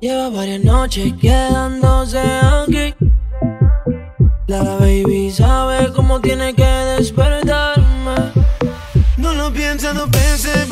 Lleva varias noches quedándose aquí. La baby sabe cómo tiene que despertarme. No lo piensa, no pienses.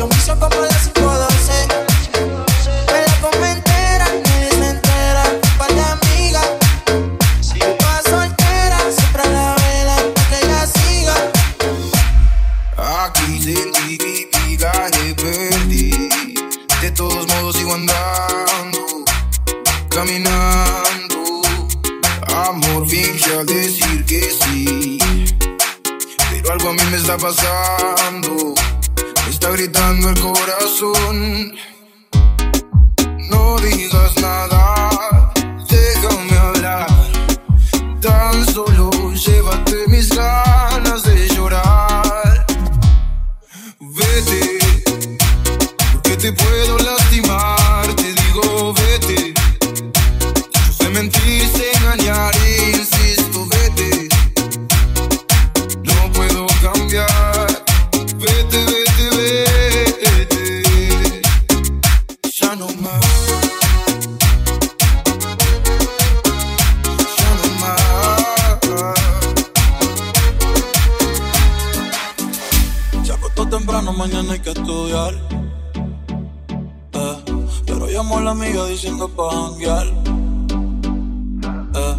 yo me hizo como nada. mañana hay que estudiar. Eh, pero llamó a la amiga diciendo pa' janguear. Eh,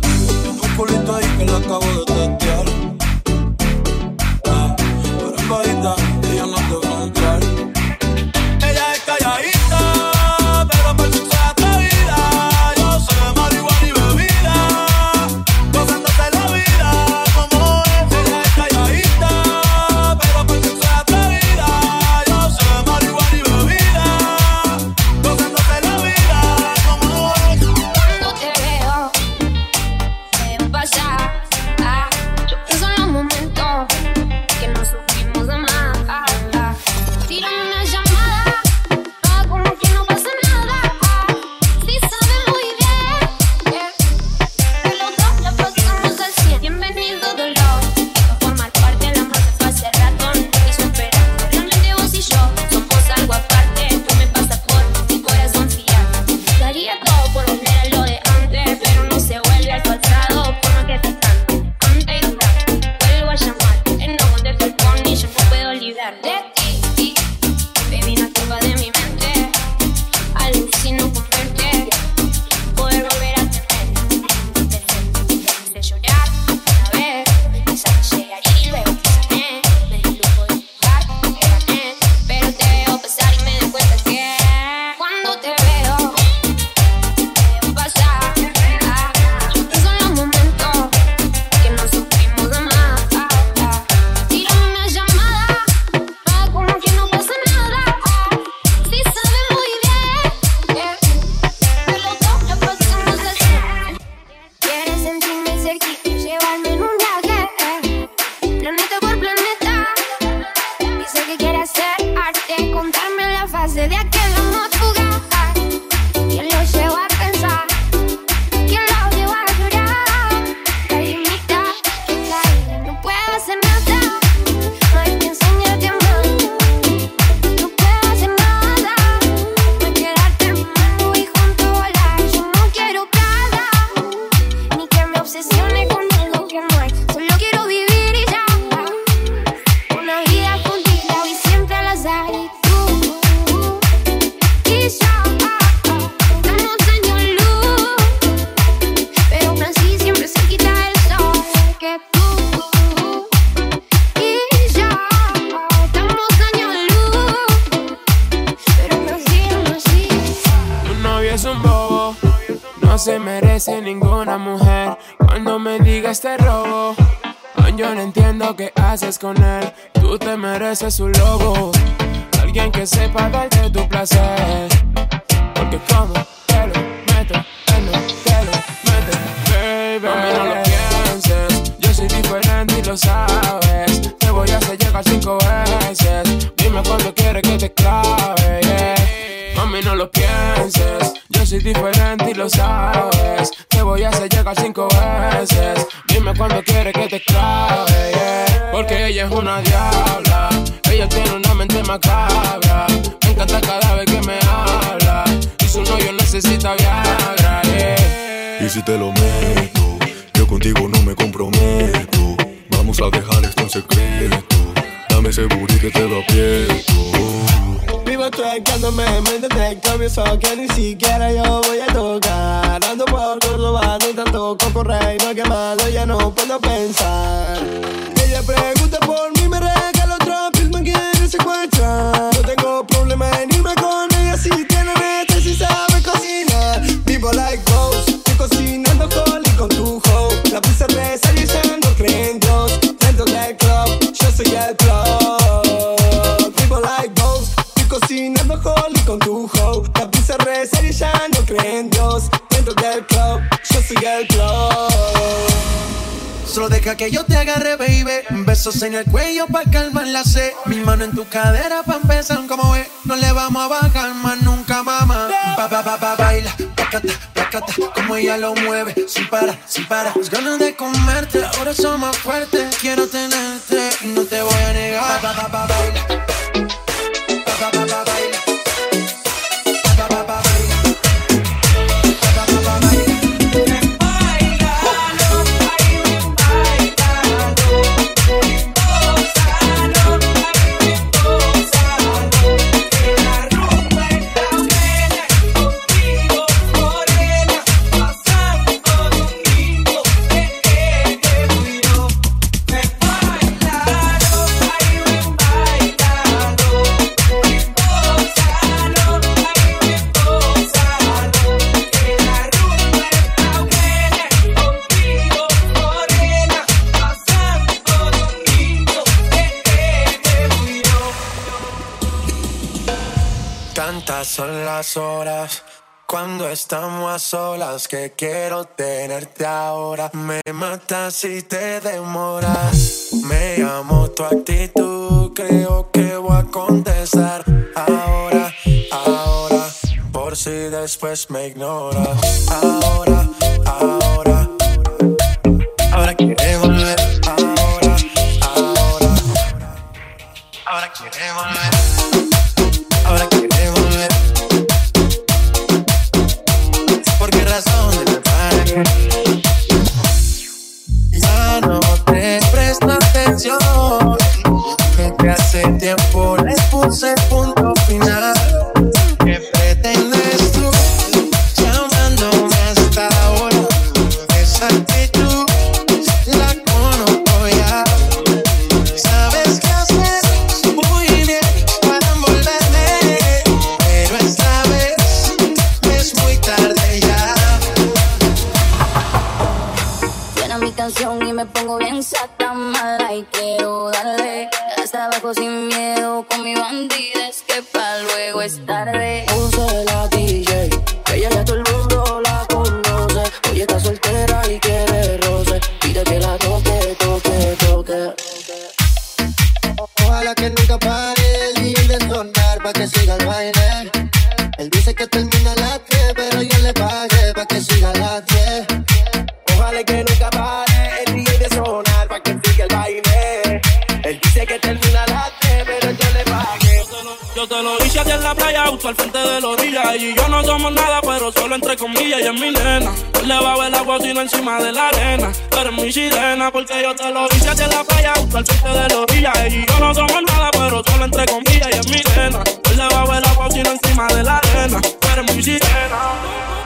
un culito ahí que la acabo de tener. Se merece ninguna mujer cuando me digas te robo. Yo no entiendo qué haces con él. Tú te mereces un lobo. Alguien que sepa darte tu placer. Porque como te lo meto, no te lo mete, baby. No lo pienses. Yo soy diferente y lo sabes. Te voy a hacer llegar cinco veces. Dime cuándo quieres que te clave, yeah. Mami, no lo pienses. Soy diferente y lo sabes. Te voy a hacer llegar cinco veces. Dime cuándo quieres que te clave. Porque ella es una diabla. Ella tiene una mente macabra. Me encanta cada vez que me habla. Y su novio necesita Viagra, yeah. Y si te lo meto, yo contigo no me comprometo. Vamos a dejar esto en secreto. Dame ese booty que te lo aprieto. Vivo tracándome, me detecto eso que ni siquiera yo voy a tocar. Ando por Córdoba, hay tanto coco rey, no quemado, ya no puedo pensar. Que yo te agarre, baby. Besos en el cuello pa' calmar la sed. Mi mano en tu cadera pa' empezar, como ve. No le vamos a bajar más nunca, mamá. Pa, pa, pa, pa, baila. Placata, placata. Como ella lo mueve. Sin parar, sin parar. Las ganas de comerte, ahora son más fuertes. Quiero tenerte y no te voy a negar. Pa, pa, pa, baila. Que quiero tenerte ahora. Me matas si te demoras. Me llamo tu actitud, creo que voy a contestar ahora, ahora. Por si después me ignoras. Ahora. Que hace tarde. Hice a ti en la playa, justo al frente de la orilla. Y yo no somos nada, pero solo entre comillas, y es mi nena. No le va a ver agua sino encima de la arena. Pero es mi sirena, porque yo te lo hice a ti en la playa, justo al frente de la orilla. Y yo no somos nada, pero solo entre comillas, y es mi nena. No le va a ver agua sino encima de la arena. Pero es mi sirena.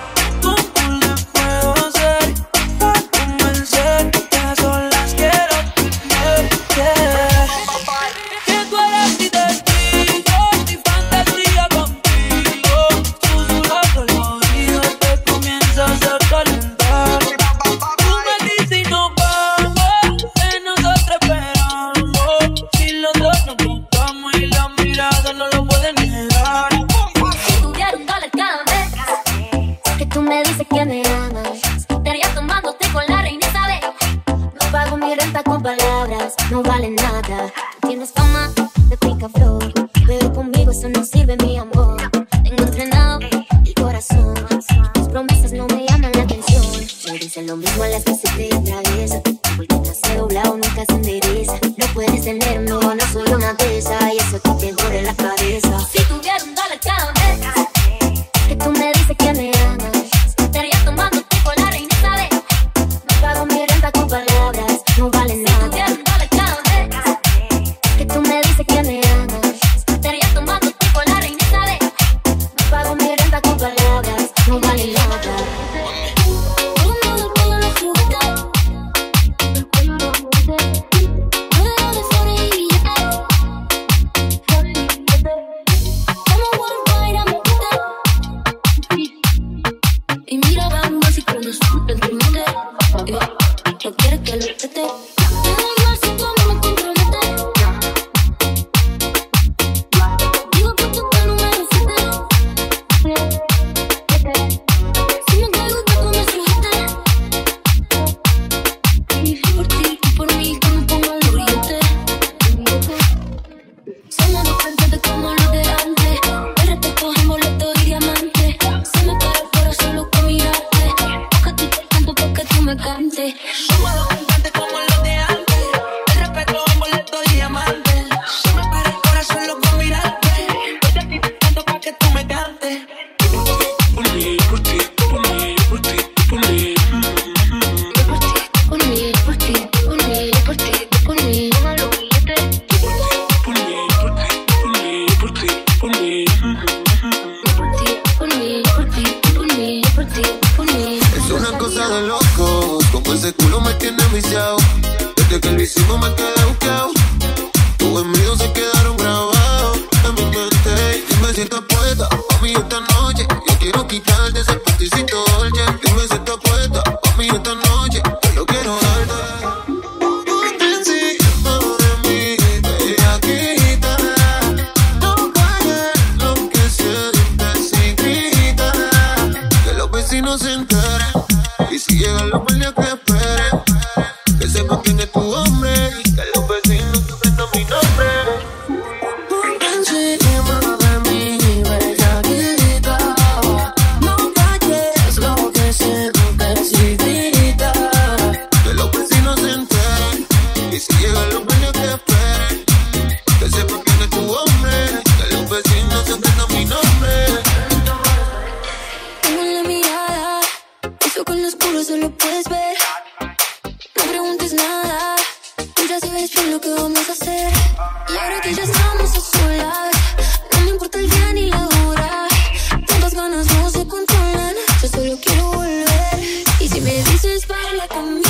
like a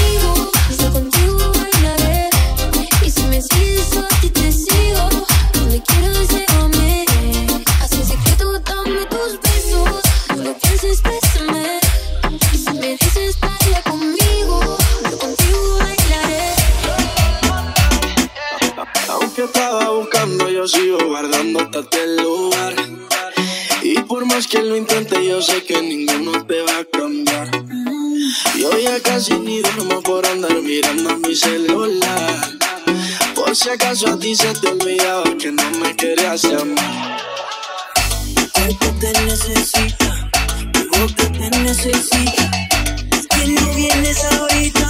por si acaso a ti se te olvidaba que no me querías llamar. Mi cuerpo te necesita, mi boca te necesita. Que no vienes ahorita.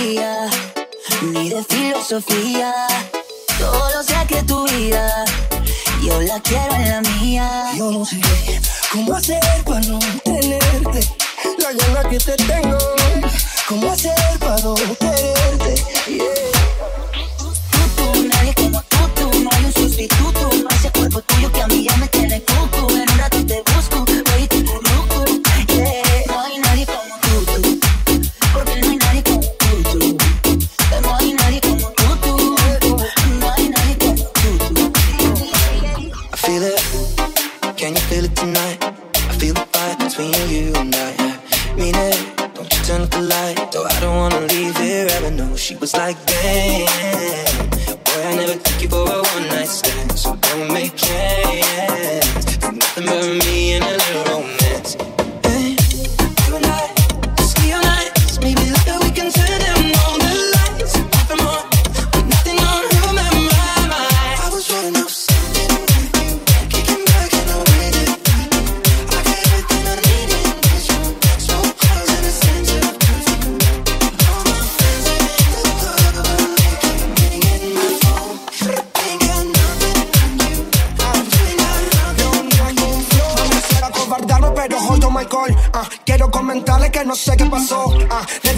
ni de filosofía. Solo sé que tu vida, yo la quiero en la mía. Yo no sé cómo hacer para no tenerte, la gana que te tengo. Cómo hacer para no quererte, yeah. Tú, tú, nadie como tú, tú, no hay un sustituto. Ese cuerpo tuyo que a mí ya me tiene cuco.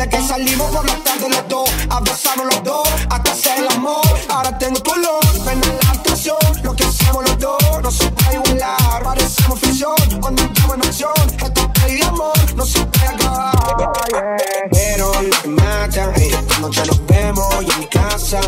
Desde que salimos por la tarde los dos, abrazamos los dos, hasta hacer el amor. Ahora tengo color, ven en la actuación. Lo que hacemos los dos no se puede igualar. Parecemos ficción cuando estamos en acción. Esta peli de amor no se puede acabar. Pero lo que mata es esta noche nos vemos y en mi casa.